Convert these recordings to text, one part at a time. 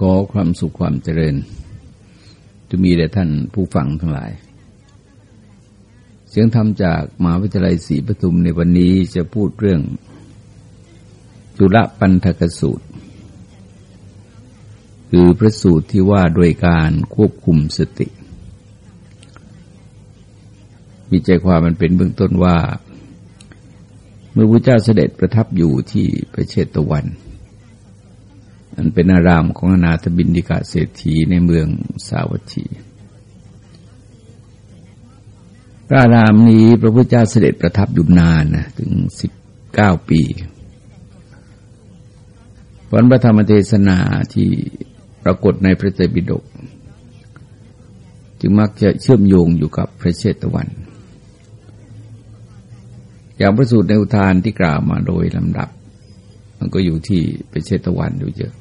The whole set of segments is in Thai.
ขอความสุขความเจริญ จะมีแด่ท่านผู้ฟังทั้งหลาย เสียงธรรมจากมหาวิทยาลัยศรีปทุมในวันนี้จะพูดเรื่อง จุลปันธกสูตร คือพระสูตรที่ว่าโดยการควบคุมสติ มีใจความมันเป็นเบื้องต้นว่า เมื่อพระเจ้าเสด็จประทับอยู่ที่ประเชตวัน อันเป็นอารามของอนาถบินดิกาเศรษฐีในเมืองสาวัตถีพระอารามนี้พระพุทธเจ้าเสด็จประทับอยู่นานนะถึงสิบเก้าปีผลพระธรรมเทศนาที่ปรากฏในพระเจบิดก จึงมักจะเชื่อมโยงอยู่กับพระเชตวัน อย่างพระสูตรในอุทานที่กล่าวมาโดยลำดับ มันก็อยู่ที่พระเชตวันอยู่เยอะ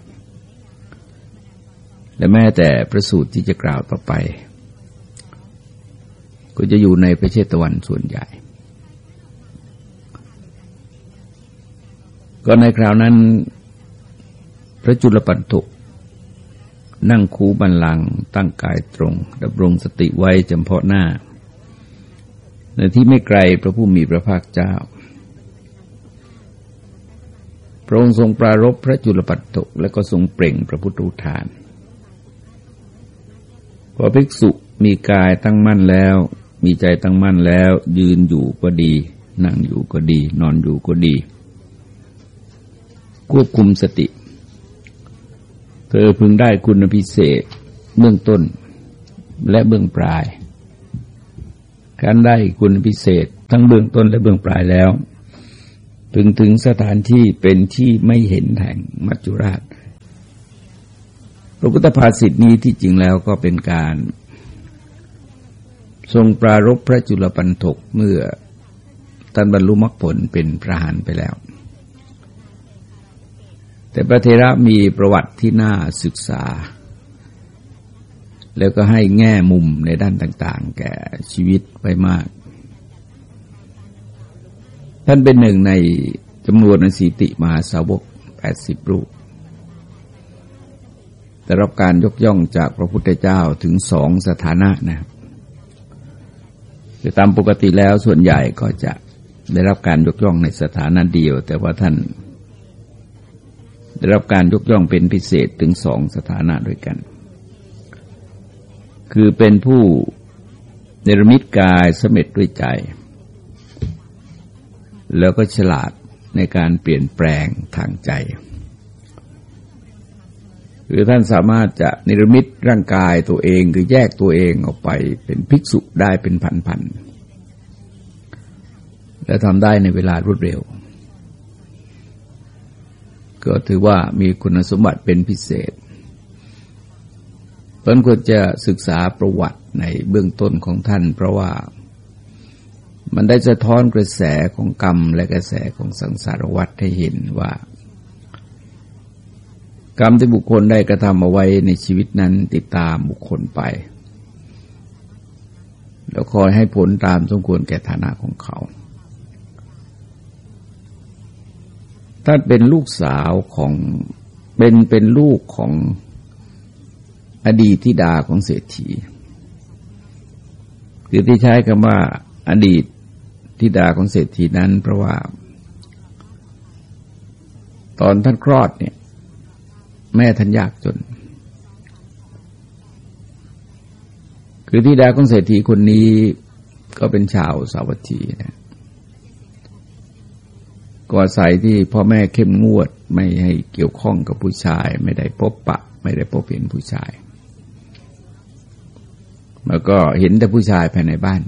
และแม้แต่ประสูตรที่จะกล่าวต่อไป ก็จะอยู่ในประเทศตะวันส่วนใหญ่ ก็ในคราวนั้น พระจุลปันถุกนั่งคูบันลังตั้งกายตรงดำรงสติไว้จำเพาะหน้า ในที่ไม่ไกลพระผู้มีพระภาคเจ้า พระองค์ทรงปรารบพระจุลปันถุกและก็ทรงเปล่งพระพุทธทาน พอภิกษุมีกายตั้งมั่นแล้ว มีใจตั้งมั่นแล้ว ยืนอยู่ก็ดี นั่งอยู่ก็ดี นอนอยู่ก็ดี ควบคุมสติ เธอพึงได้คุณพิเศษเบื้องต้นและเบื้องปลาย การได้คุณพิเศษทั้งเบื้องต้นและเบื้องปลายแล้วพึงถึงสถานที่เป็นที่ไม่เห็นแห่งมัจจุราช พระพุทธภาษิตนี้ที่จริงแล้วก็เป็นการ ทรงปรารบพระจุลปันถกเมื่อท่านบรรลุมรรคผลเป็นพระหานไปแล้ว แต่พระเทระมีประวัติที่น่าศึกษา แล้วก็ให้แง่มุมในด้านต่าง ๆ แก่ชีวิตไว้มาก ท่านเป็นหนึ่งในจำนวนสีติมาสาวกแปดสิบรูป ได้รับการยกย่องจากพระพุทธเจ้าถึงสองสถานะนะครับตามปกติแล้วส่วนใหญ่ก็จะได้รับการยกย่องในสถานะเดียว แต่ว่าท่าน ได้รับการยกย่องเป็นพิเศษถึงสองสถานะด้วยกัน คือเป็นผู้เนรมิตกายสมเร็จด้วยใจ แล้วก็ฉลาดในการเปลี่ยนแปลงทางใจ คือท่านสามารถจะนิรมิตร่างกายตัวเองคือแยกตัวเองออกไปเป็นภิกษุได้เป็นพันๆและทำได้ในเวลารวดเร็ว ก็ถือว่ามีคุณสมบัติเป็นพิเศษเพิ่นควรจะศึกษาประวัติในเบื้องต้นของท่าน เพราะว่ามันได้สะท้อนกระแสของกรรมและกระแสของสังสารวัฏให้เห็นว่า กรรมที่บุคคลได้กระทำเอาไว้ในชีวิตนั้นติดตามบุคคลไป แล้วคอยให้ผลตามสมควรแก่ฐานะของเขาถ้าเป็นลูกสาวของเป็นเป็นลูกของอดีตที่ดาของเศรษฐีคือที่ใช้คำว่าอดีตที่ดาของเศรษฐีนั้น เพราะว่า ตอนท่านคลอดเนี่ย แม่ท่านยากจน คือที่ดาของเศรษฐีคนนี้ก็เป็นชาวสาวัตถีนะก็อาศัยที่พ่อแม่เข้มงวดไม่ให้เกี่ยวข้องกับผู้ชาย ไม่ได้พบปะ ไม่ได้พบเห็นผู้ชาย แล้วก็เห็นแต่ผู้ชายภายในบ้าน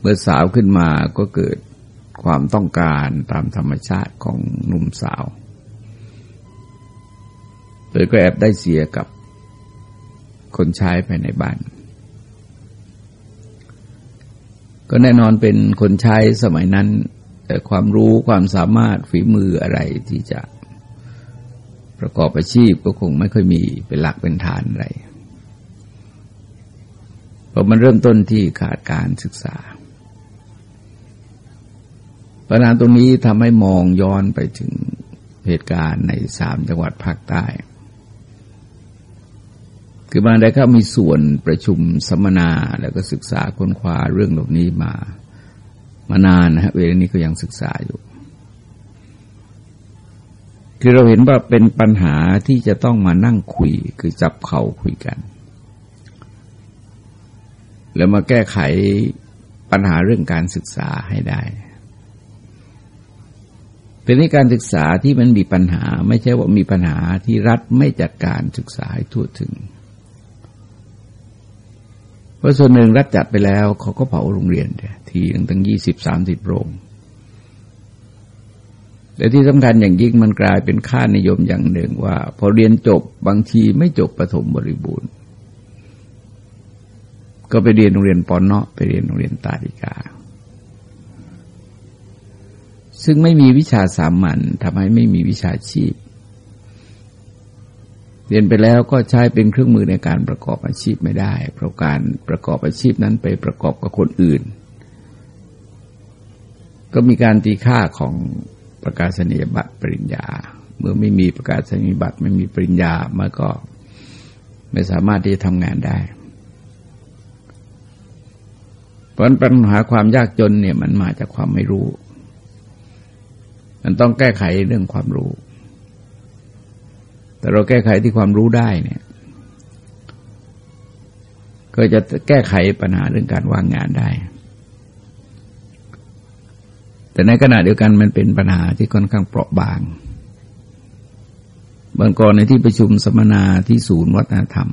เมื่อสาวขึ้นมาก็เกิดความต้องการตามธรรมชาติของหนุ่มสาว เลยก็แอบได้เสียกับคนใช้ภายในบ้าน ก็แน่นอนเป็นคนใช้สมัยนั้นแต่ความรู้ความสามารถฝีมืออะไรที่จะประกอบอาชีพก็คงไม่ค่อยมีเป็นหลักเป็นฐานอะไรเพราะมันเริ่มต้นที่ขาดการศึกษาปัญหาตรงนี้ทำให้มองย้อนไปถึงเหตุการณ์ในสามจังหวัดภาคใต้ คือบาได้ก็มีส่วนประชุมสัมมนาแล้วก็ศึกษาค้นคว้าเรื่องเหล่านี้มามานานนะฮะเวลานี้ก็ยังศึกษาอยู่ คือเราเห็นว่าเป็นปัญหาที่จะต้องมานั่งคุยคือจับเข่าคุยกัน แล้วมาแก้ไขปัญหาเรื่องการศึกษาให้ได้เป็นในการศึกษาที่มันมีปัญหา ไม่ใช่ว่ามีปัญหาที่รัฐไม่จัดการศึกษาให้ทั่วถึง เพราะส่วนหนึ่งรัฐจัดไปแล้วเขาก็เผาโรงเรียนทีตั้งยี่สิบสามสิบโรงแต่ที่สำคัญอย่างยิ่งมันกลายเป็นค่านิยมอย่างหนึ่งว่า พอเรียนจบบางทีไม่จบประถมบริบูรณ์ ก็ไปเรียนโรงเรียนปอนเนาะไปเรียนโรงเรียนตาดิกา ซึ่งไม่มีวิชาสามัญทำให้ไม่มีวิชาชีพ เรียนไปแล้วก็ใช้เป็นเครื่องมือในการประกอบอาชีพไม่ได้ เพราะการประกอบอาชีพนั้นไปประกอบกับคนอื่น ก็มีการตีค่าของประกาศนียบัตรปริญญา เมื่อไม่มีประกาศนียบัตรไม่มีปริญญามันก็ไม่สามารถที่จะทำงานได้ เพราะปัญหาความยากจนเนี่ยมันมาจากความไม่รู้ มันต้องแก้ไขเรื่องความรู้ แต่เราแก้ไขที่ความรู้ได้เนี่ย ก็จะแก้ไขปัญหาเรื่องการว่างงานได้ แต่ในขณะเดียวกันมันเป็นปัญหาที่ค่อนข้างเปราะบาง บางกรในที่ประชุมสัมมนาที่ศูนย์วัฒนธรรม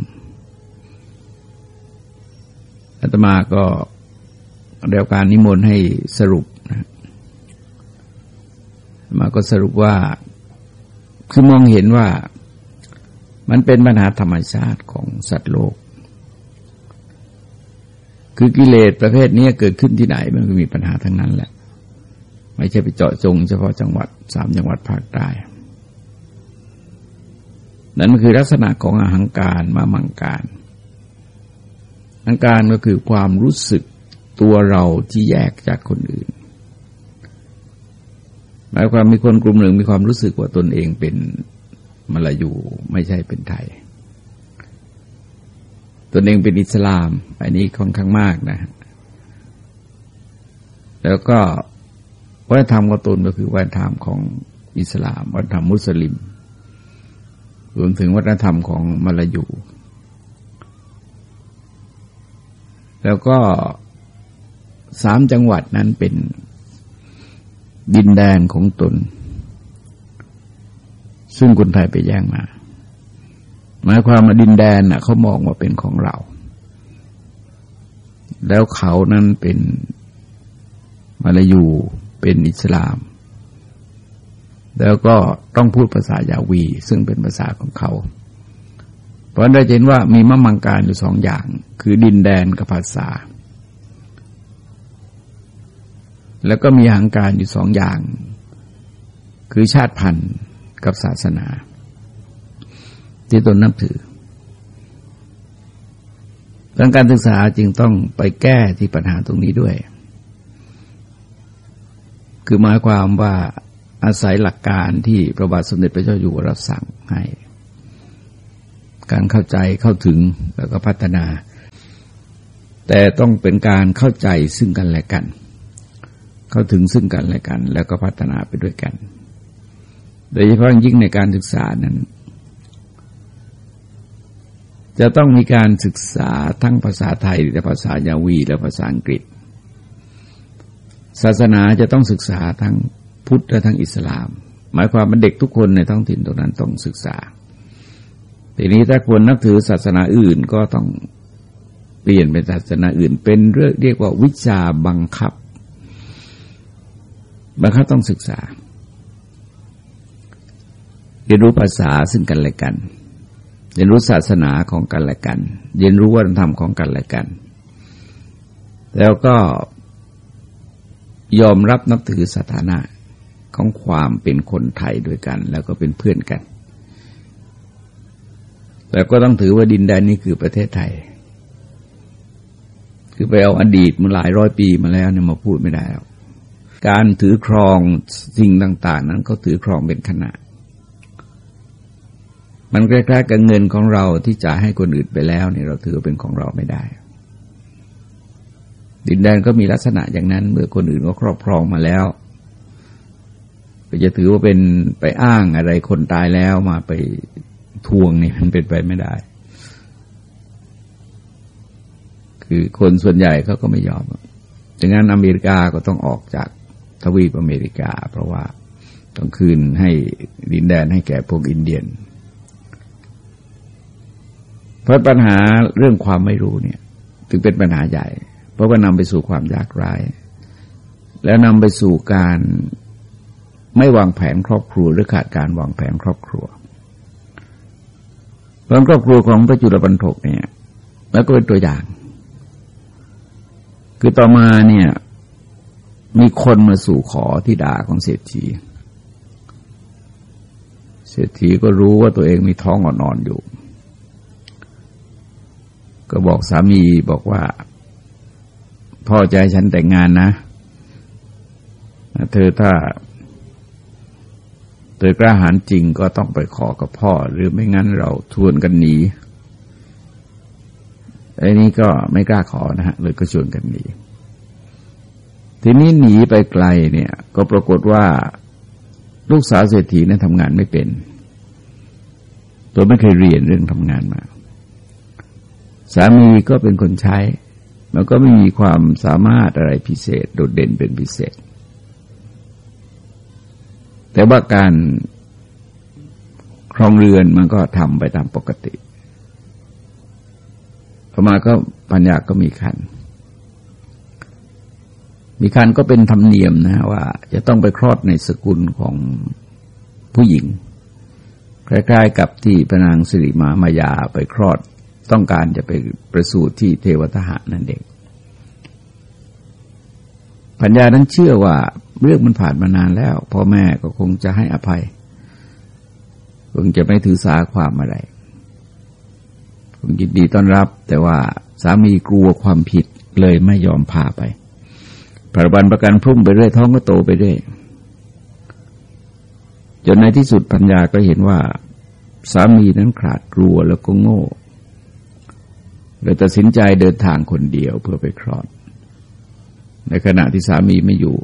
อาตมาก็เดียวการนิมนต์ให้สรุปนะมาก็สรุปว่าคือมองเห็นว่า มันเป็นปัญหาธรรมชาติของสัตว์โลก คือกิเลสประเภทนี้เกิดขึ้นที่ไหนมันก็มีปัญหาทั้งนั้นแหละ ไม่ใช่ไปเจาะจงเฉพาะจังหวัดสามจังหวัดภาคใต้นั่นคือลักษณะของอาหังการมามังการอาการก็คือความรู้สึกตัวเราที่แยกจากคนอื่น หมายความมีคนกลุ่มหนึ่งมีความรู้สึกว่าตนเองเป็น มาลายูไม่ใช่เป็นไทยตนเองเป็นอิสลาม อันนี้ค่อนข้างมากนะ แล้วก็วัฒนธรรมของตนก็คือวัฒนธรรมของอิสลาม วัฒนธรรมมุสลิม รวมถึงวัฒนธรรมของมาลายู แล้วก็สามจังหวัดนั้นเป็นดินแดนของตน ซึ่งคนไทยไปแย่งมา หมายความว่าดินแดนน่ะเขามองว่าเป็นของเรา แล้วเขานั้นเป็นมาลายูเป็นอิสลาม แล้วก็ต้องพูดภาษายาวี ซึ่งเป็นภาษาของเขา เพราะได้เห็นว่ามีมะมังการอยู่สองอย่าง คือดินแดนกับภาษา แล้วก็มีหังการอยู่สองอย่าง คือชาติพันธุ์ กับศาสนา ที่ตนนับถือดังการศึกษาจึงต้องไปแก้ที่ปัญหาตรงนี้ด้วย คือหมายความว่าอาศัยหลักการที่พระบาทสมเด็จพระเจ้าอยู่หัวรับสั่งให้ การเข้าใจเข้าถึงแล้วก็พัฒนา แต่ต้องเป็นการเข้าใจซึ่งกันและกัน เข้าถึงซึ่งกันและกัน แล้วก็พัฒนาไปด้วยกัน โดยเฉพาะยิ่งในการศึกษานั้น จะต้องมีการศึกษาทั้งภาษาไทยและภาษายาวีและภาษาอังกฤษ ศาสนาจะต้องศึกษาทั้งพุทธและทั้งอิสลาม หมายความว่าเด็กทุกคนในท้องถิ่นตรงนั้นต้องศึกษาทีนี้ถ้าคนนับถือศาสนาอื่นก็ต้องเปลี่ยนเป็นศาสนาอื่น เป็นเรื่องเรียกว่าวิชาบังคับบางครั้งต้องศึกษา เรียนรู้ภาษาซึ่งกันและกัน เรียนรู้ศาสนาของกันและกัน เรียนรู้วัฒนธรรมของกันและกัน แล้วก็ยอมรับนับถือสถานะของความเป็นคนไทยด้วยกัน แล้วก็เป็นเพื่อนกัน แต่ก็ต้องถือว่าดินแดนนี้คือประเทศไทย คือไปเอาอดีตมาหลายร้อยปีมาแล้วเนี่ยมาพูดไม่ได้แล้วการถือครองสิ่งต่าง ๆ นั้นก็ถือครองเป็นขณะ มันใกล้ๆกับเงินของเราที่จ่ายให้คนอื่นไปแล้วเนี่ยเราถือเป็นของเราไม่ได้ ดินแดนก็มีลักษณะอย่างนั้น เมื่อคนอื่นก็ครอบครองมาแล้วก็จะถือว่าเป็นไปอ้างอะไรคนตายแล้วมาไปทวงนี่มันเป็นไปไม่ได้ คือคนส่วนใหญ่เขาก็ไม่ยอมดังนั้นอเมริกาก็ต้องออกจากทวีปอเมริกา เพราะว่าต้องคืนให้ดินแดนให้แก่พวกอินเดียน ราะปัญหาเรื่องความไม่รู้เนี่ย ถึงเป็นปัญหาใหญ่ เพราะว่านำไปสู่ความยากไร้แล้วนำไปสู่การไม่วางแผนครอบครัวหรือขาดการวางแผนครอบครัวเพราะครอบครัวของพระจุลปันถกเนี่ย แล้วก็เป็นตัวอย่าง คือต่อมาเนี่ย มีคนมาสู่ขอที่ด่าของเศรษฐี เศรษฐีก็รู้ว่าตัวเองมีท้องอ่อนๆอยู่ ก็บอกสามีบอกว่า พ่อใจฉันแต่งงานนะ เธอถ้า เธอกล้าหาญจริงก็ต้องไปขอกับพ่อ หรือไม่งั้นเราทวนกันหนีไอ้นี้ก็ไม่กล้าขอนะฮะเลยก็ชวนกันหนีทีนี้หนีไปไกลเนี่ย ก็ปรากฏว่า ลูกสาวเศรษฐีนั้นทำงานไม่เป็น ตัวไม่เคยเรียนเรื่องทำงานมา สามีก็เป็นคนใช้แล้วก็ไม่มีความสามารถอะไรพิเศษ โดดเด่นเป็นพิเศษ แต่ว่าการครองเรือนมันก็ทำไปตามปกติพอมาก็ปัญญาก็มีคัน มีคันก็เป็นธรรมเนียมนะว่า จะต้องไปคลอดในสกุลของผู้หญิงคล้ายๆกับที่พระนางสิริมามายาไปคลอด ต้องการจะไปประสูติที่เทวทหะนั่นเองปัญญานั้นเชื่อว่าเรื่องมันผ่านมานานแล้วพ่อแม่ก็คงจะให้อภัย คงจะไม่ถือสาความอะไรคงยินดีต้อนรับ แต่ว่าสามีกลัวความผิดเลยไม่ยอมพาไปผรบันประกันพรุ่งไปเรื่อยท้องก็โตไปเรื่อยจนในที่สุดปัญญาก็เห็นว่า สามีนั้นขาดกลัวแล้วก็โง่ เลยตัดสินใจเดินทางคนเดียวเพื่อไปคลอด ในขณะที่สามีไม่อยู่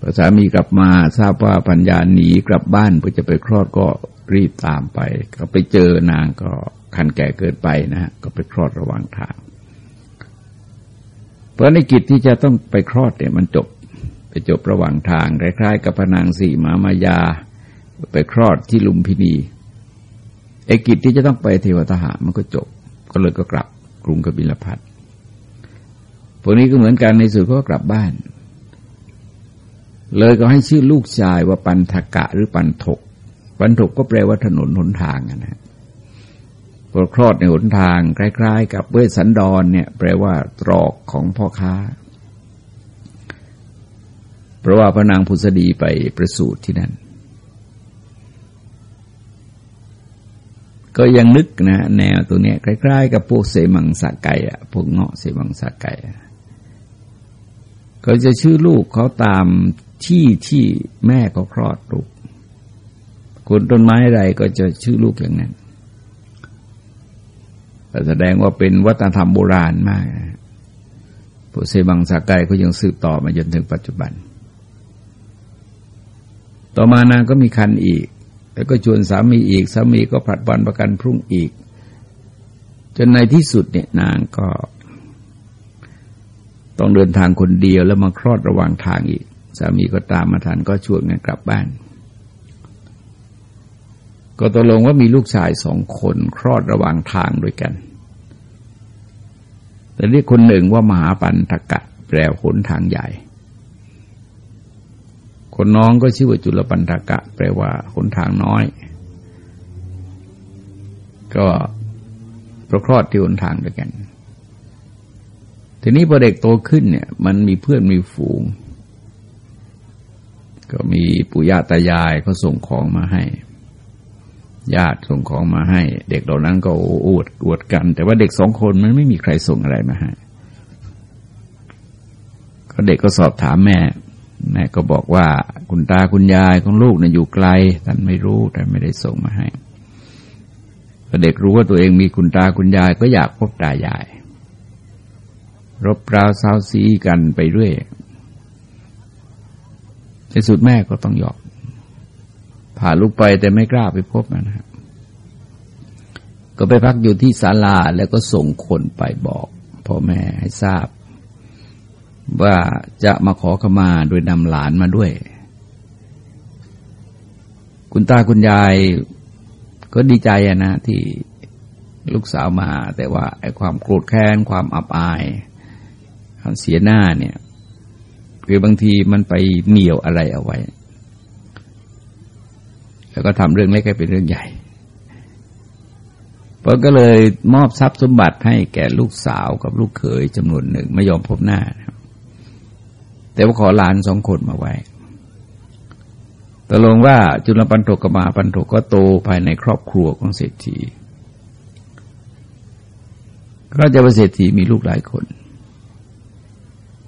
พอสามีกลับมาทราบว่าปัญญาหนีกลับบ้านเพื่อจะไปคลอดก็รีบตามไป ก็ไปเจอนางก็คันแก่เกินไปนะฮะก็ไปคลอดระหว่างทาง เพราะในกิจที่จะต้องไปคลอดเนี่ยมันจบไปจบระหว่างทางคล้ายๆกับพนางสีมามายา ไปคลอดที่ลุมพินีไอ้กิจที่จะต้องไปเทวทหามันก็จบ ก็เลยก็กลับกรุงกบิลพัทพวกนี้ก็เหมือนกันในสุดก็กลับบ้าน เลยก็ให้ชื่อลูกชายว่าปันทกะหรือปันถก ปันถกก็แปลว่าถนนหนทางนะพอคลอดในหนทางใกล้ๆกับเวสสันดรเนี่ย แปลว่าตรอกของพ่อค้า เพราะว่าพระนางพุทธดีไปประสูติที่นั่น ก็ยังนึกนะแนวตัวเนี้ยใกล้ๆกับพวกเสมังสะไก่อะพวกเงาะเสมังสะไก่ก็จะชื่อลูกเขาตามที่ที่แม่เขาคลอดลูกคนต้นไม้อะไรก็จะชื่อลูกอย่างนั้นแสดงว่าเป็นวัฒนธรรมโบราณมากพวกเซบังสาไกก็ยังสืบต่อมาจนถึงปัจจุบัน ต่อมานางก็มีคันอีก แล้วก็ชวนสามีอีกสามีก็ผลัดวันประกันพรุ่งอีก จนในที่สุดเนี่ยนางก็ ต้องเดินทางคนเดียวแล้วมาคลอดระหว่างทางอีก สามีก็ตามมาทันก็ชวนกันกลับบ้าน ก็ตกลงว่ามีลูกชายสองคนคลอดระหว่างทางด้วยกัน แต่เรียกคนหนึ่งว่ามหาปันทกะแปลหนทางใหญ่ คนน้องก็ชื่อว่าจุลปันทกะ แปลว่าหนทางน้อย ก็ประคลอดที่หนทางด้วยกัน ทีนี้พอเด็กโตขึ้นเนี่ย มันมีเพื่อนมีฝูง ก็มีปู่ย่าตายายเขาส่งของมาให้ ญาติส่งของมาให้ เด็กเหล่านั้นก็อวดอวดกัน แต่ว่าเด็กสองคนมันไม่มีใครส่งอะไรมาให้ก็เด็กก็สอบถามแม่ แม่ก็บอกว่าคุณตาคุณยายของลูกนะ่ะอยู่ไกลท่านไม่รู้แต่ไม่ได้ส่งมาให้เด็กรู้ว่าตัวเองมีคุณตาคุณยายก็อยากพบตายาย รบราวซาวซีกันไปเรื่อยในสุดแม่ก็ต้องยอมพาลูกไปแต่ไม่กล้าไปพบนะครับก็ไปพักอยู่ที่ศาลาแล้วก็ส่งคนไปบอกพ่อแม่ให้ทราบ ว่าจะมาขอขมาโดยนำหลานมาด้วย คุณตาคุณยายก็ดีใจนะที่ลูกสาวมา แต่ว่าไอ้ความโกรธแค้น ความอับอายความเสียหน้าเนี่ยคือบางทีมันไปเหนี่ยวอะไรเอาไว้ แล้วก็ทำเรื่องเล็กให้เป็นเรื่องใหญ่พอก็เลยมอบทรัพย์สมบัติให้แก่ลูกสาวกับลูกเขยจำนวนหนึ่งไม่ยอมพบหน้า แต่ว่าขอหลานสองคนมาไว้ตกลงว่าจุลปันโทกมาปันโทก็โตภายในครอบครัวของเศรษฐีก็จะเป็นเศรษฐีมีลูกหลายคน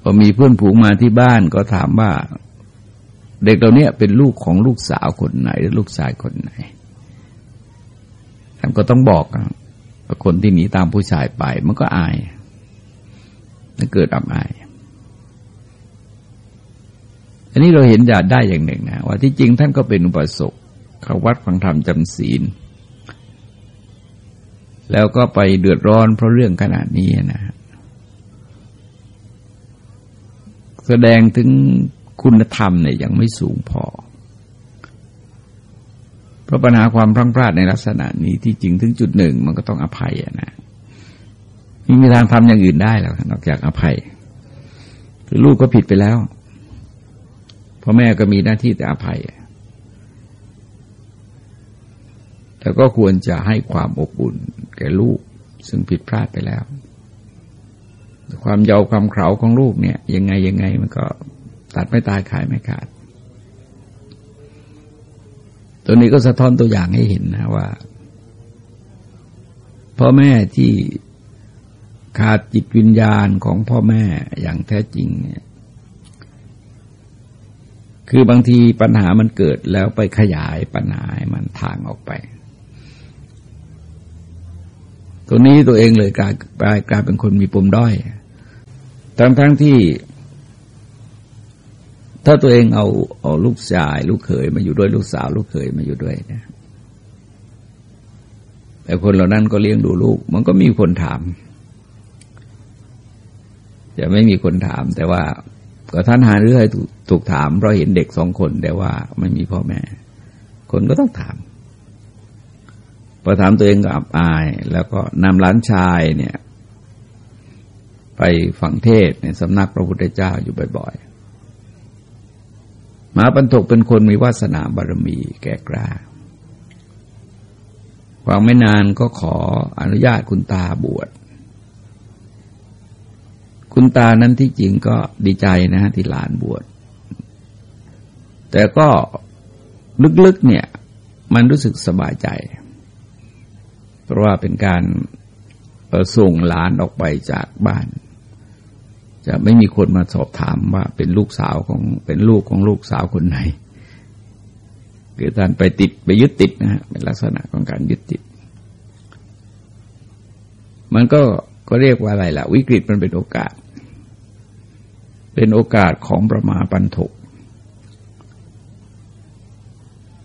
พอมีเพื่อนผูงมาที่บ้านก็ถามว่า เด็กเราเนี้ยเป็นลูกของลูกสาวคนไหน หรือลูกชายคนไหนท่านก็ต้องบอกคนที่หนีตามผู้ชายไป มันก็อายมันเกิดอับอาย อันนี้เราเห็นอยาได้อย่างหนึ่งนะว่าที่จริงท่านก็เป็นอุปสมบทเขาวัดฟังธรรมจำศีล แล้วก็ไปเดือดร้อนเพราะเรื่องขนาดนี้นะแสดงถึงคุณธรรมเนี่ยยังไม่สูงพอ เพราะปัญหาความพลั้งพลาดในลักษณะนี้ที่จริงถึงจุดหนึ่งมันก็ต้องอภัยนะไม่มีทางทำอย่างอื่นได้แล้วนอกจากอภัย คือลูกก็ผิดไปแล้ว พ่อแม่ก็มีหน้าที่แต่อภัย แต่ก็ควรจะให้ความอบอุ่นแก่ลูกซึ่งผิดพลาดไปแล้ว ความเยาความเขาของลูกเนี่ย ยังไงยังไงมันก็ตัดไม่ตายขายไม่ขาด ตัวนี้ก็สะท้อนตัวอย่างให้เห็นนะว่าพ่อแม่ที่ขาดจิตวิญญาณของพ่อแม่อย่างแท้จริงเนี่ย คือบางทีปัญหามันเกิดแล้วไปขยายปัญหามันทางออกไป ตัวนี้ตัวเองเลยกลายกลายเป็นคนมีปมด้อย ทั้งทั้งที่ ถ้าตัวเองเอาเอาลูกชาย ลูกเขยมาอยู่ด้วยลูกสาว ลูกเขยมาอยู่ด้วยนะแต่คนเหล่านั้นก็เลี้ยงดูลูก มันก็มีคนถาม จะไม่มีคนถามแต่ว่า ก็ท่านหาเรื่องถูกถามเพราะเห็นเด็กสองคนแต่ว่าไม่มีพ่อแม่ คนก็ต้องถามพอถามตัวเองก็อับอาย แล้วก็นำหลานชายเนี่ย ไปฟังเทศในสำนักพระพุทธเจ้าอยู่บ่อยๆมหาปันทกเป็นคนมีวาสนาบารมีแก่กล้าวังไม่นานก็ขออนุญาตคุณตาบวช คุณตานั้นที่จริงก็ดีใจนะฮะที่หลานบวช แต่ก็ลึกๆเนี่ย มันรู้สึกสบายใจ เพราะว่าเป็นการส่งหลานออกไปจากบ้าน จะไม่มีคนมาสอบถามว่าเป็นลูกสาวของเป็นลูกของลูกสาวคนไหนคือท่านไปติดไปยึดติดนะฮะเป็นลักษณะของการยึดติด มันก็ก็เรียกว่าอะไรล่ะ วิกฤตมันเป็นโอกาส เป็นโอกาสของประมาปันถก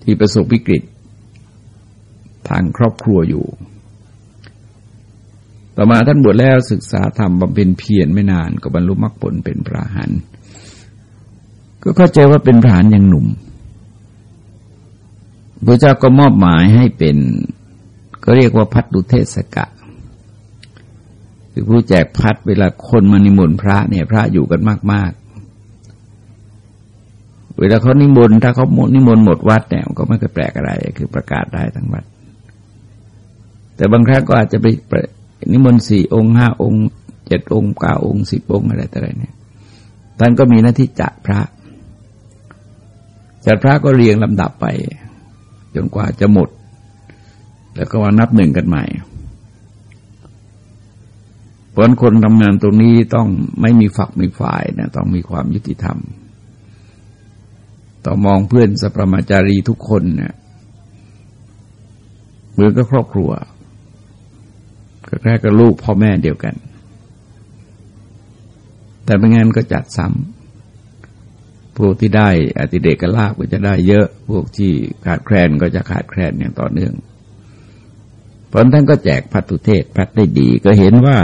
ที่ประสบวิกฤต ทางครอบครัวอยู่ ต่อมาท่านบวชแล้วศึกษาธรรมบำเพ็ญเพียรไม่นานก็บรรลุมรรคผลเป็นพระหันก็เข้าใจว่าเป็นพระหันยังหนุ่มพระเจ้าก็มอบหมายให้เป็น ก็เรียกว่าพัดดุเทศกะ คือผู้แจกพัดเวลาคนมานิมนต์พระเนี่ย พระอยู่กันมาก ๆ เวลาเขานิมนต์ถ้าเขานิมนต์หมดวัดเนี่ยก็ไม่เคยแปลกอะไร คือประกาศได้ทั้งวัด แต่บางครั้งก็อาจจะไปนิมนต์สี่องค์ห้าองค์เจ็ดองค์เก้าองค์สิบองค์อะไรต่ออะไรเนี่ยท่านก็มีหน้าที่จัดพระ จัดพระก็เรียงลำดับไป จนกว่าจะหมด แล้วก็วานับหนึ่งกันใหม่ เพราะคนทำงานตรงนี้ต้องไม่มีฝักมีฝ่ายนะต้องมีความยุติธรรม ต้องมองเพื่อนสัพมาจารีทุกคนเนี่ยเหมือนกับครอบครัวก็แค่กับลูกพ่อแม่เดียวกัน แต่ไม่งั้นก็จัดซ้ำพวกที่ได้อติเดกลาบก็จะได้เยอะ พวกที่ขาดแคลนก็จะขาดแคลนอย่างต่อเนื่องเพราะท่านก็แจกพัตุเทศพัดได้ดีก็เห็นว่า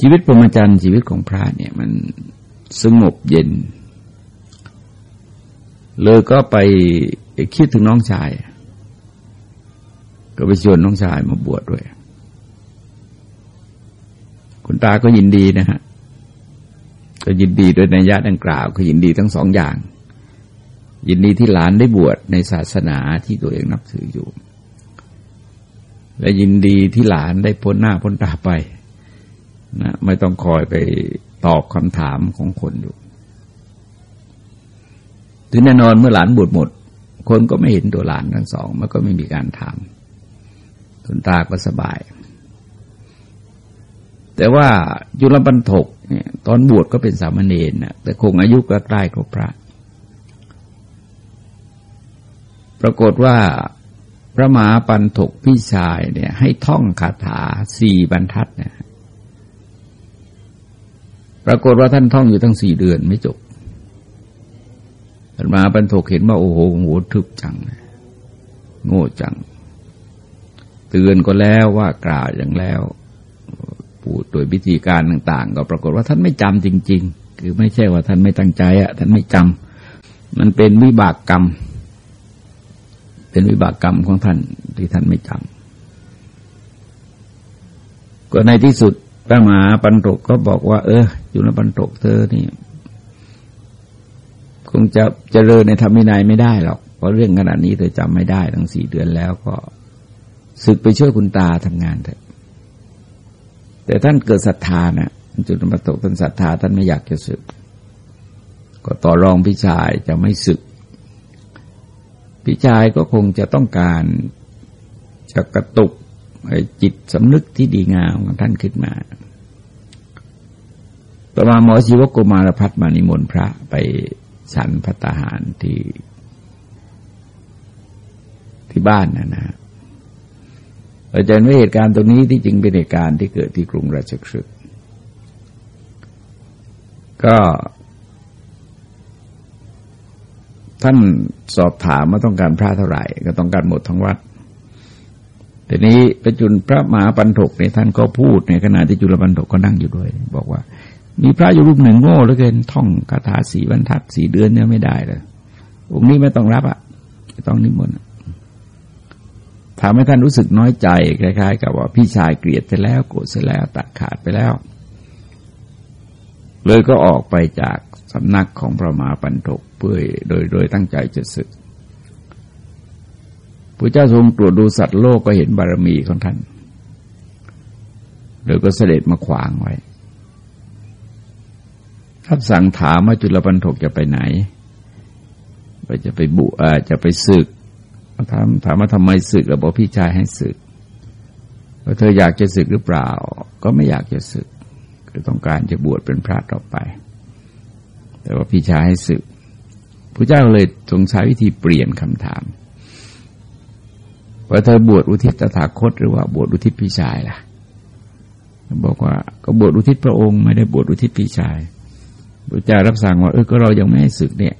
ชีวิตปรมจันทร์ชีวิตของพระเนี่ยมันสงบเย็น เลยก็ไปคิดถึงน้องชาย ก็ไปชวนน้องชายมาบวชดด้วย คุณตาก็ยินดีนะฮะ ก็ยินดีโดยในญาติดังกล่าวคือยินดีทั้งสองอย่าง ยินดีที่หลานได้บวชในศาสนาที่ตัวเองนับถืออยู่ และยินดีที่หลานได้พ้นหน้าพ้นตาไป นะไม่ต้องคอยไปตอบคำถามของคนอยู่ถึงแน่นอนเมื่อหลานบวชหมด คนก็ไม่เห็นตัวหลานทั้งสอง มันก็ไม่มีการถามคุณตาก็สบาย แต่ว่ายุลบันทกเนี่ยตอนบวชก็เป็นสามเณรนะแต่คงอายุก็ใกล้ครบพระ ปรากฏว่าพระมหาปันถกพี่ชายเนี่ย ให้ท่องคาถาสี่บรรทัดเนี่ย ปรากฏว่าท่านท่องอยู่ตั้งสี่เดือนไม่จบท่านมาบรรทกเห็นว่าโอ้โหโหทึบจัง โง่จัง เตือนก็แล้วว่ากล่าวอย่างแล้วพูดโดยวิธีการต่าง ๆ ก็ปรากฏว่าท่านไม่จำจริง ๆ คือไม่ใช่ว่าท่านไม่ตั้งใจอะท่านไม่จำมันเป็นวิบากกรรม เป็นวิบากกรรมของท่านที่ท่านไม่จำก็ในที่สุด พระมหาปันตกก็บอกว่า เออจุลปันตกเธอนี่คงจะเจริญในธรรมินัยไม่ได้หรอก เพราะเรื่องขนาดนี้เธอจำไม่ได้ทั้งสี่เดือนแล้วก็ศึกไปช่วยคุณตาทำงานเถอะ แต่ท่านเกิดศรัทธานะจุลปันตกท่านศรัทธาท่านไม่อยากจะศึก ก็ต่อรองพี่ชายจะไม่ศึกพี่ชายก็คงจะต้องการจะกระตุก จิตสำนึกที่ดีงามของท่านขึ้นมา ต่อมาหมอชีวกโกมารพัฒมานิมนต์พระไปฉันพัตหารที่ที่บ้านนะนะเราจะเห็นว่าเหตุการณ์ตรงนี้ที่จริงเป็นเหตุการณ์ที่เกิดที่กรุงราชคฤห์ก็ท่านสอบถามว่าต้องการพระเท่าไหร่ ก็ต้องการหมดทั้งวัด ทีนี้ประจุนพระมหาปันถกในท่านก็พูดในขณะที่จุลปันถกก็นั่งอยู่ด้วย บอกว่า มีพระอยู่รูปหนึ่งโง่เหลือเกินท่องคาถาสีบรรทัดสีเดือนเนี่ยไม่ได้เลยองค์นี้ไม่ต้องรับอะต้องนิมนต์ทำให้ท่านรู้สึกน้อยใจคล้ายๆ กับว่าพี่ชายเกลียดไปแล้วโกรธเสียแล้ว ตัดขาดไปแล้ว เลยก็ออกไปจากสำนักของพระมหาปันถกเพื่อโดยโดยตั้งใจจะศึก พระเจ้าทรงตรวจดูสัตว์โลกก็เห็นบารมีของท่านเลยก็เสด็จมาขวางไว้ท่านสั่งถามว่าจุลปันถกจะไปไหนว่าจะไปบุจะไปศึกถามถามว่าทำไมศึกแล้วบอกพี่ชายให้ศึกว่าเธออยากจะศึกหรือเปล่า ก็ไม่อยากจะศึกคือต้องการจะบวชเป็นพระต่อไป แต่ว่าพี่ชายให้ศึกพระเจ้าเลยทรงใช้วิธีเปลี่ยนคำถาม ว่าเธอบวชอุทิศตถาคต หรือว่าบวชอุทิศพี่ชายล่ะบอกว่าก็บวชอุทิศพระองค์ไม่ได้บวชอุทิศพี่ชายพระเจ้ารับสั่งว่า เออก็เรายังไม่ให้ศึกเนี่ย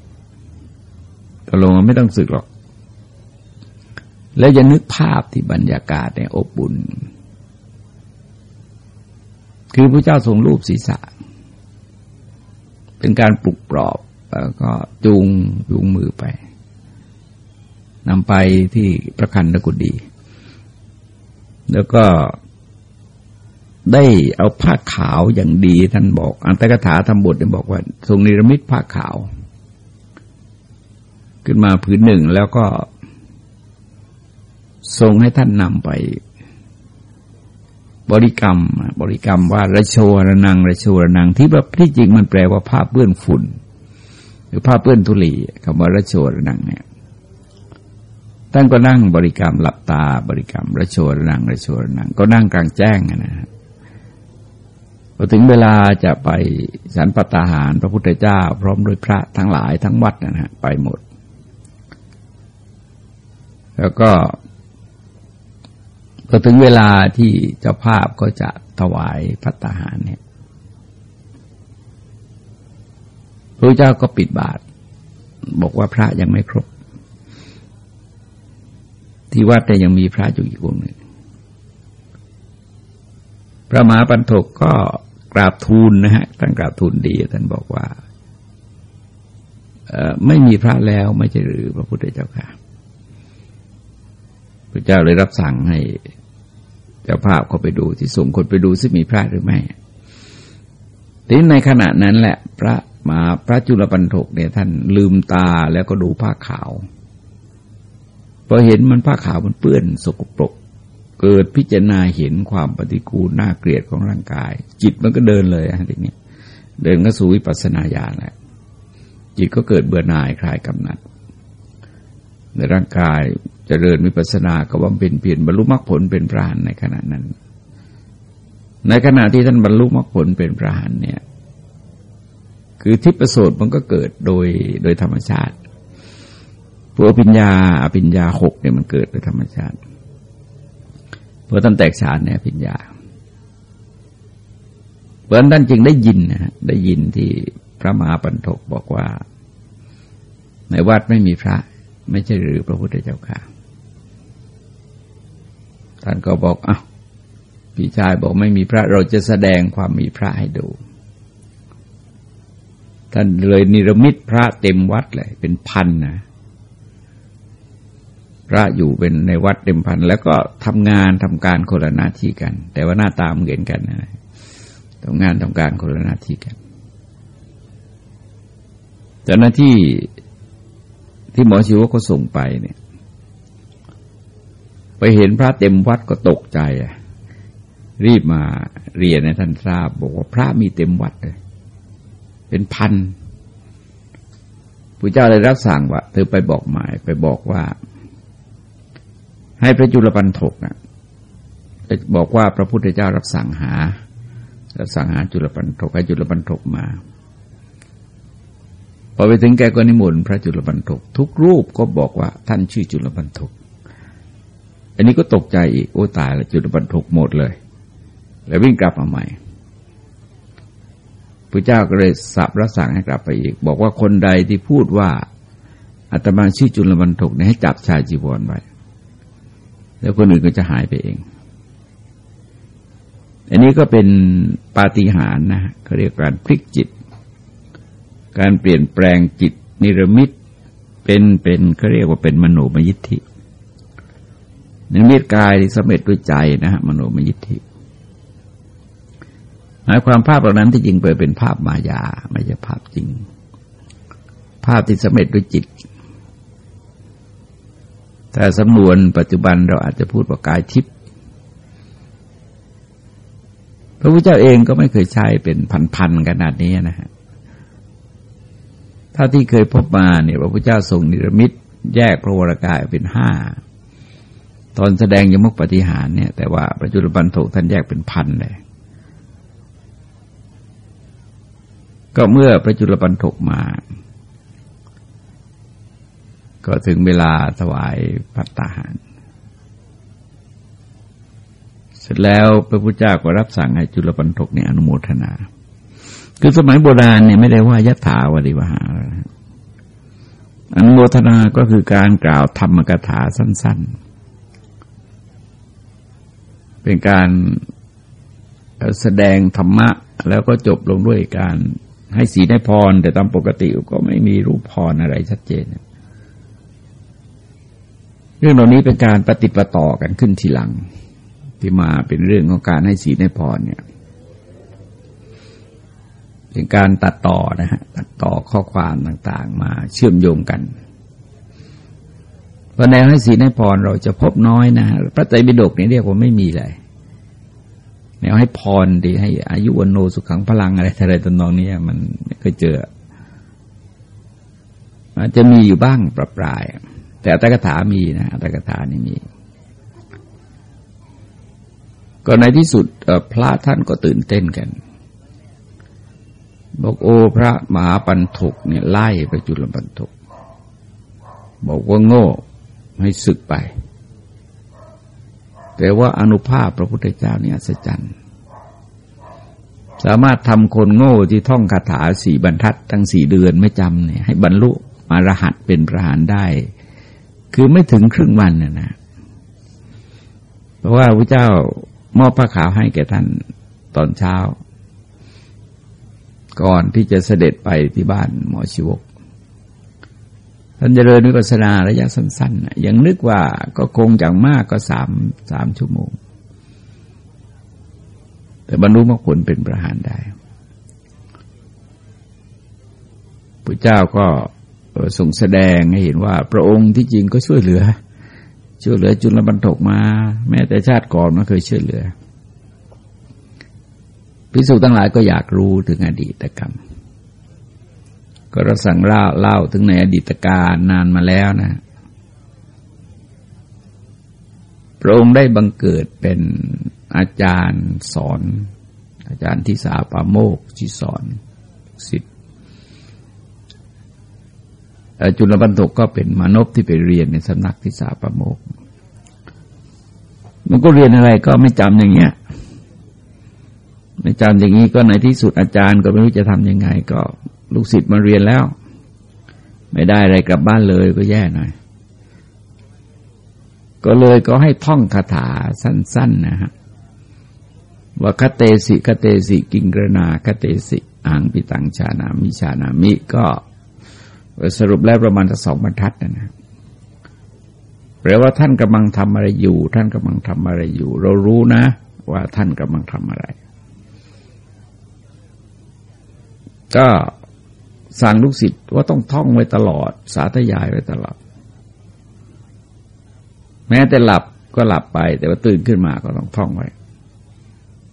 ก็ลงไม่ต้องศึกหรอก แล้วจะนึกภาพที่บรรยากาศเนี่ยอบอุ่นคือพระเจ้าทรงรูปศีรษะ เป็นการปลุกปลอบแล้วก็จูงจูงมือไป นำไปที่พระคันธกุฎีแล้วก็ได้เอาผ้าขาวอย่างดีท่านบอก อันตกถาธรรมบทเนี่ยบอกว่า ทรงนิรมิตผ้าขาว ขึ้นมาผืนหนึ่งแล้วก็ ทรงให้ท่านนำไป บริกรรม บริกรรมว่าระโชระนังระโชระนังที่แบบที่จริงมันแปลว่าผ้าเปื้อนฝุ่น หรือผ้าเปื้อนทุลีคำว่าระโชระนังเนี่ย ท่านก็นั่งบริกรรมหลับตาบริกรรมระโชรนังระโชรนัง ก็นั่งกลางแจ้งนะฮะพอถึงเวลาจะไปสันปตาหารพระพุทธเจ้า พร้อมด้วยพระทั้งหลายทั้งวัดนะฮะไปหมด แล้วก็พก็ถึงเวลาที่เจ้าภาพก็จะถวายพัตตาหารเนี่ยพระเจ้าก็ปิดบาท บอกว่าพระยังไม่ครบ ที่วัดแต่ยังมีพระอยู่อีกองค์หนึ่งพระมหาปันถกก็กราบทูลนะฮะท่านกราบทูลดีท่านบอกว่าไม่มีพระแล้วไม่ใช่หรือพระพุทธเจ้าค่ะพระเจ้าเลยรับสั่งให้เจ้าภาพเขาไปดูที่ส่งคนไปดูซิมีพระหรือไม่ทีนี้ในขณะนั้นแหละ พระมาพระจุลปันถกเนี่ยท่านลืมตาแล้วก็ดูผ้าขาว พอเห็นมันผ้าขาวมันเปื้อนสกปรก เกิดพิจารณาเห็นความปฏิกูลน่าเกลียดของร่างกาย จิตมันก็เดินเลยอะทีนี้เดินก็สู่วิปัสสนาญาณแหละจิตก็เกิดเบื่อหน่ายคลายกำหนัด ในร่างกายจเจริญวิปัสสนาก็บำเพ็ญเพียรบรรลุมรรคผลเป็นพระหันในขณะนั้น ในขณะที่ท่านบรรลุมรรคผลเป็นพระหันเนี่ย คือทิพประโสดมันก็เกิดโดยโดยธรรมชาติ พวกปิญญาอภิญญาหกเนี่ยมันเกิดโดยธรรมชาติเพราะท่านแตกฉานเนี่ยปิญญาเพราะท่านจึงได้ยินนะได้ยินที่พระมหาปันทกบอกว่า ในวัดไม่มีพระ ไม่ใช่หรือพระพุทธเจ้าค่ะท่านก็บอกอ้าวพี่ชายบอกไม่มีพระเราจะแสดงความมีพระให้ดู ท่านเลยนิรมิตพระเต็มวัดเลยเป็นพันนะ พระอยู่เป็นในวัดเต็มพัน แล้วก็ทำงานทำการคนละหน้าที่กัน แต่ว่าหน้าตาเหมือนกันนะทำงานทำการคนละหน้าที่กันเจ้าหน้าที่ที่หมอชีวก็ส่งไปเนี่ย ไปเห็นพระเต็มวัดก็ตกใจอะรีบมาเรียนในท่านทราบ บอกว่าพระมีเต็มวัดเลยเป็นพันพระเจ้าเลยรับสั่งว่าเธอไปบอกหมายไปบอกว่า ให้พระจุลปันถกนะบอกว่าพระพุทธเจ้ารับสั่งหา รับสั่งหาจุลปันถกให้จุลปันถกมา พอไปถึงแกก็นิมนต์พระจุลปันทกทุกรูปก็บอกว่าท่านชื่อจุลปันทกอันนี้ก็ตกใจอีกโอ้ตายแล้วจุลปันทกหมดเลย แล้ววิ่งกลับมาใหม่พระเจ้าก็เลยสับรับสั่งให้กลับไปอีก บอกว่าคนใดที่พูดว่าอาตมาชื่อจุลปันทกเนี่ยให้จับชายจีวรไว้ แล้วคนอื่นก็จะหายไปเอง อันนี้ก็เป็นปาฏิหาริย์นะเขาเรียกการพลิกจิต การเปลี่ยนแปลงจิตนิรมิตเป็นเป็นเขาเรียกว่าเป็นมโนมยิทธินิมิตกายที่สำเร็จด้วยใจนะฮะมโนมยิทธิหมายความภาพเหล่านั้นที่จริงเปิดเป็นภาพมายาไม่ใช่ภาพจริง ภาพที่สำเร็จด้วยจิต แต่สำนวนปัจจุบันเราอาจจะพูดว่ากายทิพย์พระพุทธเจ้าเองก็ไม่เคยใช้เป็นพันๆขนาดนี้นะฮะถ้าที่เคยพบมาเนี่ยพระพุทธเจ้าทรงนิรมิตแยกพระวรากายเป็นห้าตอนแสดงยมกปฏิหารเนี่ย แต่ว่าพระจุลปันโทท่านแยกเป็นพันเลยก็เมื่อพระจุลปันโทมา ก็ถึงเวลาถวายพัตตาหาร เสร็จแล้วพระพุทธเจ้าก็รับสั่งให้จุลปันทกเนี่ยอนุโมทนา คือสมัยโบราณเนี่ยไม่ได้ว่ายะถาวริวหาอนุโมทนาก็คือการกล่าวธรรมกถาสั้น ๆ เป็นการแสดงธรรมะ แล้วก็จบลงด้วยการให้สีให้พร แต่ตามปกติก็ไม่มีรูปพรอะไรชัดเจน เรื่องเหล่านี้เป็นการปฏิปต่อกันขึ้นทีหลัง ที่มาเป็นเรื่องของการให้สีให้พรเนี่ย เป็นการตัดต่อนะฮะตัดต่อข้อความต่างๆ มาเชื่อมโยงกันพระแนวให้ศีลให้พรเราจะพบน้อยนะพระไตรปิฎกนี่เรียกว่าไม่มีเลยแนวให้พรดีให้อายุวันโนสุขังพลังอะไรอะไรตนองนี้มันไม่เคยเจออาจจะมีอยู่บ้างประปราย แต่อัตถกถามีนะอัตถกถานี่มี ก็ในที่สุดพระท่านก็ตื่นเต้นกัน บอกโอ้พระมหาปันถกเนี่ยไล่พระจุลปันถก บอกว่าโง่ให้ศึกไป แต่ว่าอนุภาพพระพุทธเจ้าเนี่ยอัศจรรย์สามารถทำคนโง่ที่ท่องคาถาสี่บรรทัด ตั้งสี่เดือนไม่จำเนี่ยให้บรรลุมารหัสเป็นพระหานได้ คือไม่ถึงครึ่งวันนะนะ เพราะว่าพระเจ้ามอบพระขาวให้แก่ท่านตอนเช้า ก่อนที่จะเสด็จไปที่บ้านหมอชิวก ท่านจเจริญวิปัสนาระยะสั้นๆยังนึกว่าก็คงอย่างมากก็สามสามชั่วโมง แต่บรรลุมรรคผลเป็นประหารได้พระเจ้าก็ ทรงแสดงให้เห็นว่า พระองค์ที่จริงก็ช่วยเหลือ ช่วยเหลือจุลบรรทกมา แม้แต่ชาติก่อนก็เคยช่วยเหลือพิสุทั้งหลายก็อยากรู้ถึงอดีตกรรม ก็ระสั่งเล่าเล่าถึงในอดีตการนานมาแล้วนะพระองค์ได้บังเกิดเป็นอาจารย์สอน อาจารย์ทิสาปาโมกที่สอนสิทธิ จุลบรรทกก็เป็นมานพที่ไปเรียนในสำนักทิสาปาโมก มันก็เรียนอะไรก็ไม่จำอย่างเงี้ยอาจารย์อย่างนี้ก็ในที่สุดอาจารย์ก็ไม่รู้จะทำยังไง ก็ลูกศิษย์มาเรียนแล้ว ไม่ได้อะไรกลับบ้านเลยก็แย่หน่อย ก็เลยก็ให้ท่องคาถาสั้น ๆ นะฮะว่าคเตสิคเตสิกิงกรนาคเตสิอังปิตังชานามิชานามิก็ สรุปแล้วประมาณสักสองบรรทัดนะนะแปลว่าท่านกำลังทำอะไรอยู่ ท่านกำลังทำอะไรอยู่ เรารู้นะ ว่าท่านกำลังทำอะไร ก็สั่งลูกศิษย์ว่าต้องท่องไว้ตลอด สาธยายไว้ตลอด แม้แต่หลับก็หลับไป แต่ว่าตื่นขึ้นมาก็ต้องท่องไว้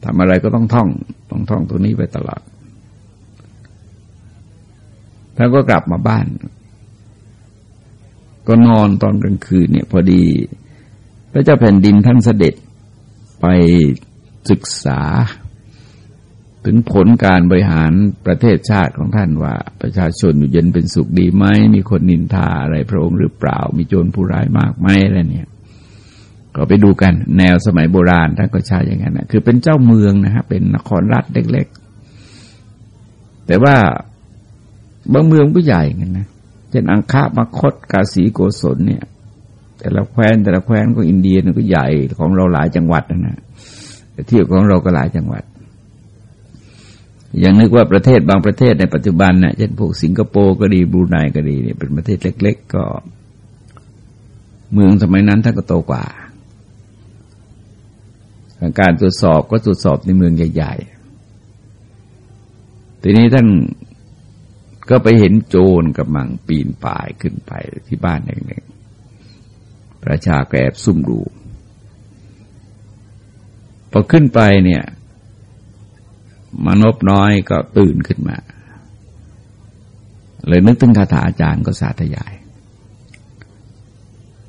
ทำอะไรก็ต้องท่อง ต้องท่องตัวนี้ไปตลอด แล้วก็กลับมาบ้าน ก็นอนตอนกลางคืนเนี่ยพอดี พระเจ้าแผ่นดินท่านเสด็จไปศึกษา ถึงผลการบริหารประเทศชาติของท่านว่า ประชาชนอยู่เย็นเป็นสุขดีไหม มีคนนินทาอะไรพระองค์หรือเปล่า มีโจรผู้ร้ายมากไหมอะไรเนี่ยก็ไปดูกันแนวสมัยโบราณท่านก็ใช้อย่างนั้นนะคือเป็นเจ้าเมืองนะฮะเป็นนครรัฐเล็ก ๆ แต่ว่า บางเมืองก็ใหญ่กันนะเช่นอังคามาคตกาสีโกศลเนี่ย แต่ละแคว้นแต่ละแคว้นก็อินเดียก็ใหญ่ของเราหลายจังหวัดนะเที่ยวของเราก็หลายจังหวัดอย่างนึกว่าประเทศบางประเทศในปัจจุบันเนะ่ยเช่นพวกสิงคโปร์ก็ดีบรูไนก็ดีเนี่ยเป็นประเทศเล็ก ๆ ก็ เมืองสมัยนั้นท่านก็โตกว่าการตรวจสอบก็ตรวจสอบในเมืองใหญ่ๆทีนี้ท่าน ก็ไปเห็นโจรกำลังปีนป่ายขึ้นไปที่บ้านแห่งหนึ่ง ประชาแกบซุ่มดู พอขึ้นไปเนี่ย มนบน้อยก็ตื่นขึ้นมา เลยนึกถึงคาถาอาจารย์ก็สาธยาย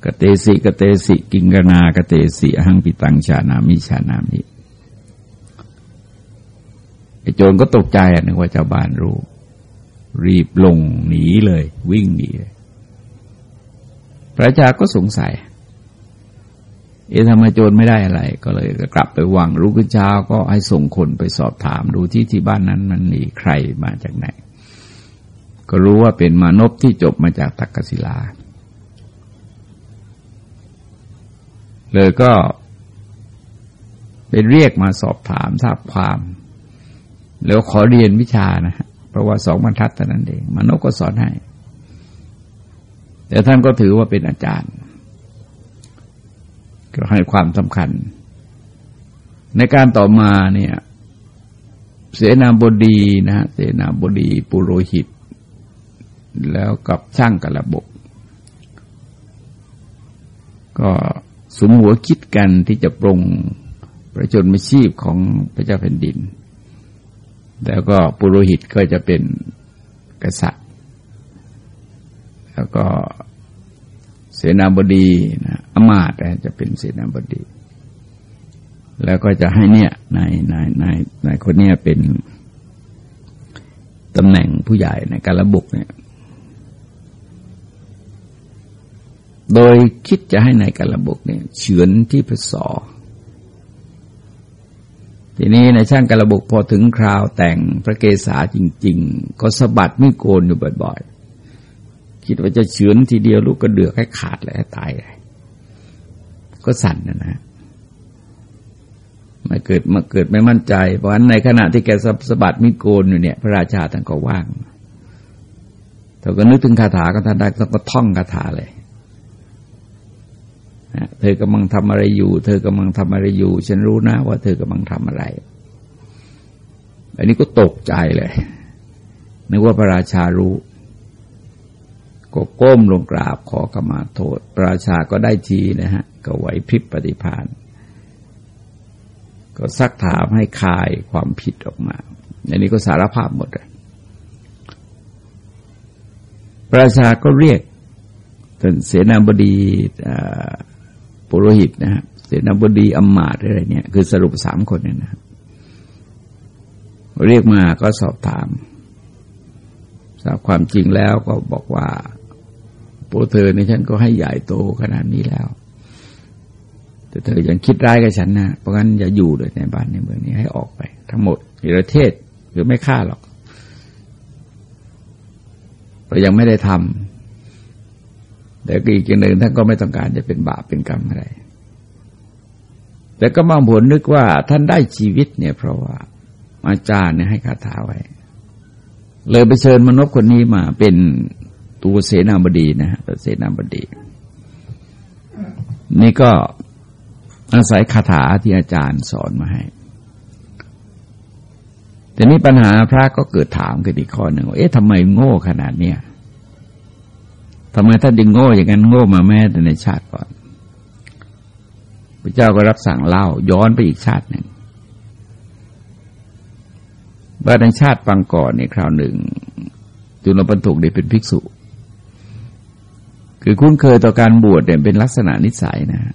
กเตสิกเตสิกิงกนากเตสิหังปิตังชานามิชานามิไอโจรก็ตกใจนึกว่าชาวบ้านรู้ รีบลงหนีเลย วิ่งหนีเลยพระชาก็สงสัย เอ๊ะทำไมโจรไม่ได้อะไร ก็เลยกลับไปวังรู้ขึ้นเช้าก็ให้ส่งคนไปสอบถามดูที่ที่บ้านนั้นมันมีใครมาจากไหน ก็รู้ว่าเป็นมานพที่จบมาจากตักกศิลา เลยก็เป็นเรียกมาสอบถามทราบความ แล้วขอเรียนวิชานะฮะ เพราะว่าสองบรรทัดเท่านั้นเองมานพก็สอนให้ แต่ท่านก็ถือว่าเป็นอาจารย์ ก็ให้ความสำคัญ ในการต่อมาเนี่ย เสนาบดีนะฮะเสนาบดีปุโรหิต แล้วกับช่างกระบบก็สมหัวคิดกันที่จะปรงประชนมชีพของพระเจ้าแผ่นดิน แล้วก็ปุโรหิตก็จะเป็นกษัตริย์ แล้วก็เสนาบดีนะอมาตย์จะเป็นเสนาบดี แล้วก็จะให้เนี่ยนายนายนายนายคนเนี้ยเป็นตำแหน่งผู้ใหญ่ในการระบบเนี่ย โดยคิดจะให้ในการระบบเนี่ยเฉือนที่พศ ทีนี้ในช่างกระบกพอถึงคราวแต่งพระเกศาจริง ๆ ก็สะบัดไม่โกนอยู่บ่อยๆ คิดว่าจะเฉือนทีเดียวลูกกระเดือกให้ขาดเลยให้ตายเลยก็สั่นนะนะมาเกิดมาเกิดไม่มั่นใจ เพราะฉะนั้นในขณะที่แกสะบัดมิโกนอยู่เนี่ย พระราชาท่านก็ว่างแต่ก็นึกถึงคาถาก็ท่านได้ต้องก็ท่องคาถาเลย เธอกำลังทำอะไรอยู่ เธอกำลังทำอะไรอยู่ ฉันรู้นะว่าเธอกำลังทำอะไร อันนี้ก็ตกใจเลยนึกว่าพระราชารู้ ก็ก้มลงกราบขอกมาโทษ พระราชาก็ได้ทีนะฮะ ก็ไหวพริบปฏิพานก็ซักถามให้คายความผิดออกมา อันนี้ก็สารภาพหมดเลยพระราชาก็เรียกท่านเสนาบดี ปุโรหิตนะฮะเสนาบดีอมมาตอะไรเนี่ย คือสรุปสามคนเนี่ยนะเรียกมาก็สอบถามทราบความจริงแล้วก็บอกว่าโปรเธอในฉันก็ให้ใหญ่โตขนาดนี้แล้ว แต่เธอยังคิดร้ายกับฉันนะเพราะงั้นอย่าอยู่เลยในบ้านในเมืองนี้ให้ออกไป ทั้งหมดในปรเทศคือไม่ฆ่าหรอกเรายังไม่ได้ทำ แต่อีกอย่างหนึ่งท่านก็ไม่ต้องการจะเป็นบาปเป็นกรรมอะไร แต่ก็บางผลนึกว่าท่านได้ชีวิตเนี่ยเพราะว่าอาจารย์เนี่ยให้คาถาไว้ เลยไปเชิญมนุษย์คนนี้มาเป็นตัวเสนาบดีนะฮะตัวเสนาบดี นี่ก็อาศัยคาถาที่อาจารย์สอนมาให้แต่นี้ปัญหาพระก็เกิดถามกันอีกข้อหนึ่งว่าเอ๊ะทำไมโง่ขนาดเนี้ย ทำไมท่านดึงโง่อย่างนั้นโง่มาแม้แต่ในชาติก่อนพระเจ้าก็รับสั่งเล่า ย้อนไปอีกชาติหนึ่งว่าในชาติปังก่อนในคราวหนึ่ง จุลปันถุกได้เป็นภิกษุ คือคุ้นเคยต่อการบวชเนี่ยเป็นลักษณะนิสัยนะ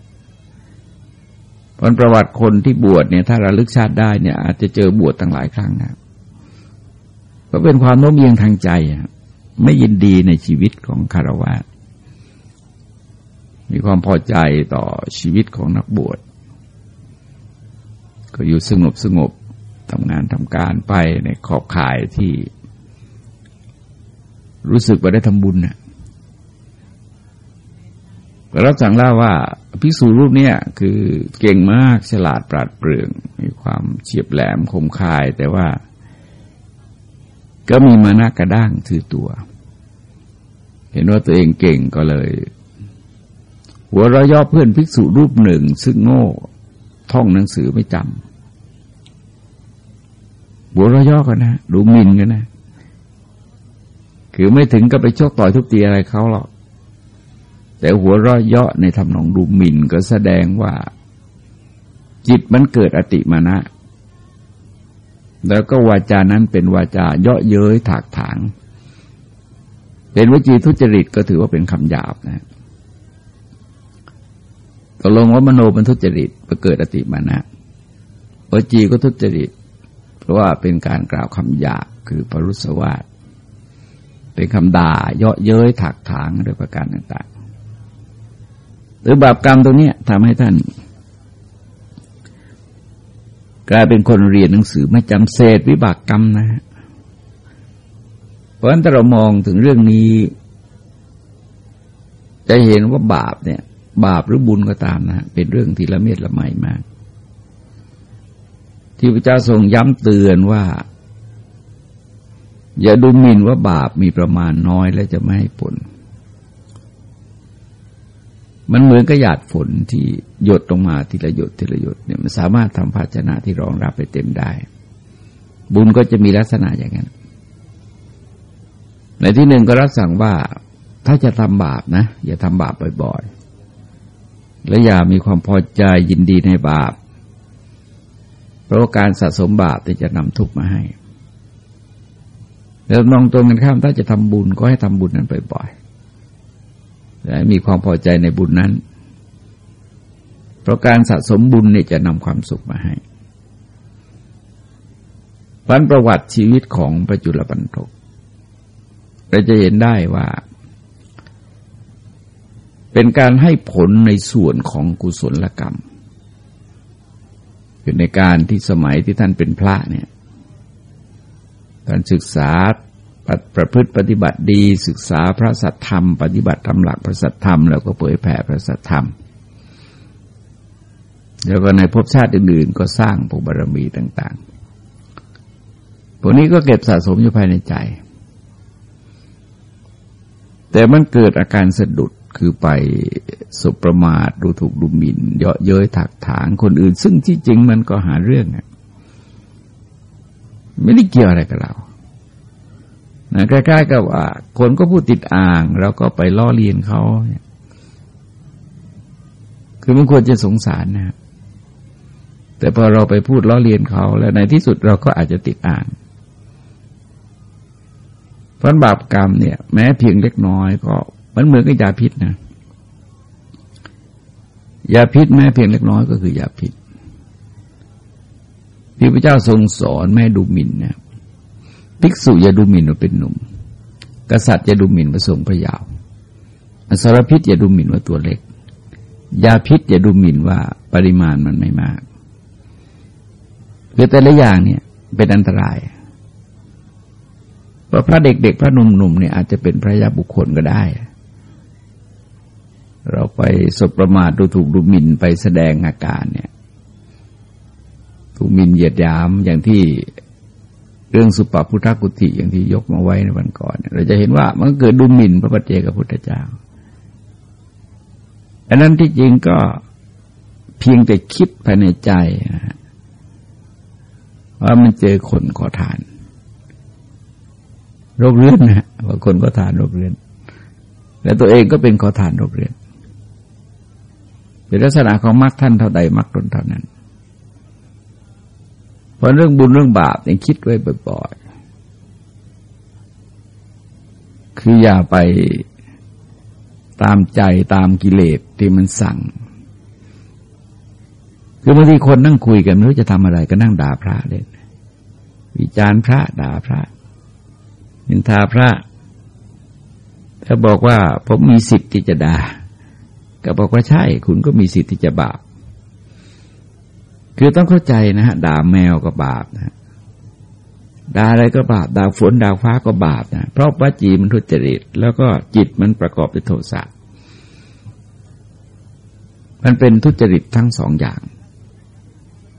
ผลประวัติคนที่บวชเนี่ยถ้าระลึกชาติได้เนี่ย อาจจะเจอบวชตั้งหลายครั้งนะก็เป็นความโน้มเอียงทางใจครับ ไม่ยินดีในชีวิตของคารวะมีความพอใจต่อชีวิตของนักบวช ก็อยู่สงบสงบทำงานทำการไปในขอบข่ายที่ รู้สึกว่าได้ทำบุญนะรับสั่งเล่าว่าภิกษุรูปนี้คือเก่งมากฉลาดปราดเปรื่อง มีความเฉียบแหลมคมคายแต่ว่า ก็มีมานะกระด้างถือตัว เห็นว่าตัวเองเก่งก็เลย หัวเราย่อเพื่อนภิกษุรูปหนึ่ง ซึ่งโง่ ท่องหนังสือไม่จำหัวเราย่อกันนะดูมินกันนะคือไม่ถึงก็ไปชกต่อยทุบตีอะไรเขาหรอก แต่หัวเราะเยาะในทำนองดูหมิ่นก็แสดงว่า จิตมันเกิดอติมานะ แล้วก็วาจานั้นเป็นวาจาเยาะเย้ยถากถาง เป็นวจีทุจริตก็ถือว่าเป็นคำหยาบนะตกลงว่ามโนเป็นทุจริตเกิดอติมานะวจีก็ทุจริต เพราะว่าเป็นการกล่าวคำหยาบคือปรุสวาสเป็นคำด่าเยาะเย้ยถักถางโดยประการต่างๆ หรือบาปกรรมตรงนี้ทำให้ท่าน กลายเป็นคนเรียนหนังสือไม่จำเศษวิบากกรรมนะฮะ เพราะฉะนั้นถ้าเรามองถึงเรื่องนี้ จะเห็นว่าบาปเนี่ย บาปหรือบุญก็ตามนะเป็นเรื่องที่ละเมียดละไมมาก ที่พระเจ้าทรงย้ำเตือนว่า อย่าดูหมิ่นว่าบาปมีประมาณน้อยและจะไม่ให้ผล มันเหมือนกระหยาดฝนที่หยดลงมาทีละหยดทีละหยดเนี่ยมันสามารถทำภาชนะที่รองรับไปเต็มได้ บุญก็จะมีลักษณะอย่างนั้น ในที่หนึ่งก็รับสั่งว่าถ้าจะทำบาปนะ อย่าทำบาปบ่อยๆ และอย่ามีความพอใจยินดีในบาป เพราะการสะสมบาปจะนำทุกข์มาให้ แล้วมองตรงกันข้ามถ้าจะทำบุญก็ให้ทำบุญนั้นบ่อยๆและมีความพอใจในบุญนั้น เพราะการสะสมบุญเนี่ยจะนำความสุขมาให้พันประวัติชีวิตของพระจุลปันทก เราจะเห็นได้ว่า เป็นการให้ผลในส่วนของกุศลกรรมคือในการที่สมัยที่ท่านเป็นพระเนี่ยการศึกษาประพฤติปฏิบัติดี ศึกษาพระสัทธรรม ปฏิบัติธรรมหลักพระสัทธรรม แล้วก็เผยแผ่พระสัทธรรม แล้วก็ในภพชาติอื่นๆ ก็สร้างปุบารมีต่างๆพวกนี้ก็เก็บสะสมอยู่ภายในใจ แต่มันเกิดอาการสะดุดคือไปสุประมาทดูถูกดูหมิ่น เยาะเย้ยถักถางคนอื่น ซึ่งที่จริงมันก็หาเรื่องอะไม่ได้เกี่ยวอะไรกับเรานะใกล้ๆกับว่า คนก็พูดติดอ่างเราก็ไปล่อเลียนเขาคือมันควรจะสงสารนะแต่พอเราไปพูดล้อเลียนเขาแล้วในที่สุดเราก็อาจจะติดอ่าง เพราะบาปกรรมเนี่ย แม้เพียงเล็กน้อย ก็มันเหมือนกับยาพิษนะยาพิษแม้เพียงเล็กน้อยก็คือยาพิษที่พระเจ้าทรงสอนแม่ดูหมิ่นนะภิกษุอย่าดูหมิ่นว่าเป็นหนุ่ม กษัตริย์อย่าดูหมิ่นว่าทรงพระยาวอสรพิษอย่าดูหมิ่นว่าตัวเล็ก ยาพิษอย่าดูหมิ่นว่าปริมาณมันไม่มากคือแต่ละอย่างเนี่ยเป็นอันตราย เพราพระเด็กๆ พระหนุ่มๆเนี่ยอาจจะเป็นพระยาบุคคลก็ได้ เราไปสบประมาทดูถูกดูหมิ่นไปแสดงอาการเนี่ย ถูกหมิ่นเหยียดยามอย่างที่เรื่องสุปปพุทธกุติอย่างที่ยกมาไว้ในวันก่อน เราจะเห็นว่ามันเกิดดูหมิ่นพระปัจเจกพุทธเจ้าอันนั้นที่จริงก็เพียงแต่คิดภายในใจนะว่ามันเจอคนขอทาน โรคเรื้อนนะว่าคนก็ทานโรคเรื้อน และตัวเองก็เป็นขอทานโรคเรื้อนเป็นลักษณะของมรรคท่านเท่าใดมรรคตนเท่านั้น เพราะเรื่องบุญเรื่องบาปเนี่ยคิดไว้บ่อยๆ คืออย่าไปตามใจตามกิเลสที่มันสั่ง คือบางทีคนนั่งคุยกันไม่รู้จะทำอะไรก็นั่งด่าพระเล่นวิจารณ์พระด่าพระ นินทาพระถ้าบอกว่าผมมีสิทธิ์ที่จะด่าก็บอกว่าใช่ คุณก็มีสิทธิ์ที่จะบาป คือต้องเข้าใจนะฮะด่าแมวก็บาปนะด่าอะไรก็บาปด่าฝนด่าฟ้าก็บาปนะเพราะว่าจีมันทุจริต แล้วก็จิตมันประกอบด้วยโทสะมันเป็นทุจริตทั้งสองอย่าง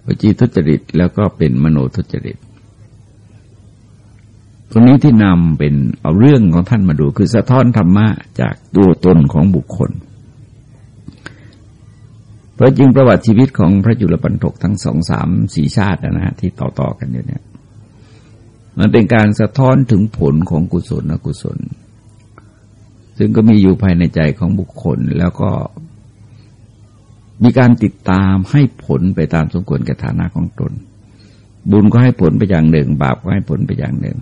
วจีทุจริตแล้วก็เป็นมโนทุจริต ตรงนี้ที่นำเป็นเอาเรื่องของท่านมาดูคือสะท้อนธรรมะจากตัวตนของบุคคล เพราะจริงประวัติชีวิตของพระจุลปันถกทั้งสองสามสี่ชาตินะฮะที่ต่อๆกันอยู่เนี่ย มันเป็นการสะท้อนถึงผลของกุศลอกุศล ซึ่งก็มีอยู่ภายในใจของบุคคลแล้วก็มีการติดตามให้ผลไปตามสมควรแก่ฐานะของตน บุญก็ให้ผลไปอย่างหนึ่ง บาปก็ให้ผลไปอย่างหนึ่ง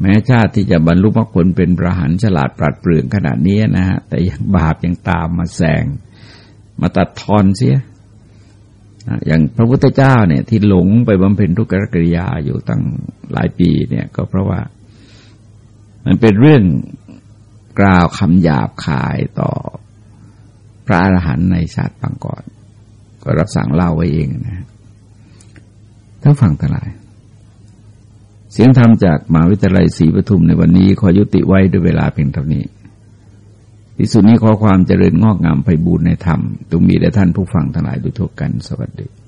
แม้ชาติที่จะบรรลุมรรคผลเป็นประหารฉลาดปราดเปรื่องขนาดนี้นะฮะแต่ยังบาปยังตามมาแซงมาตัดทอนเสียอย่างพระพุทธเจ้าเนี่ย ที่หลงไปบำเพ็ญทุกขกิริยาอยู่ตั้งหลายปีเนี่ย ก็เพราะว่า มันเป็นเรื่องกล่าวคำหยาบคายต่อพระอรหันต์ในชาติปังก่อน ก็รับสั่งเล่าไว้เองนะถ้าฟังทั้งหลาย เสียงธรรมจากมหาวิทยาลัยศรีปทุมในวันนี้ขอยุติไว้ด้วยเวลาเพียงเท่านี้ที่สุดนี้ขอความเจริญงอกงามไปบูรณนธรรมตรงมีแด่ท่านผู้ฟังทั้งหลายโดยทั่วกันสวัสดี